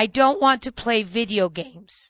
I don't want to play video games.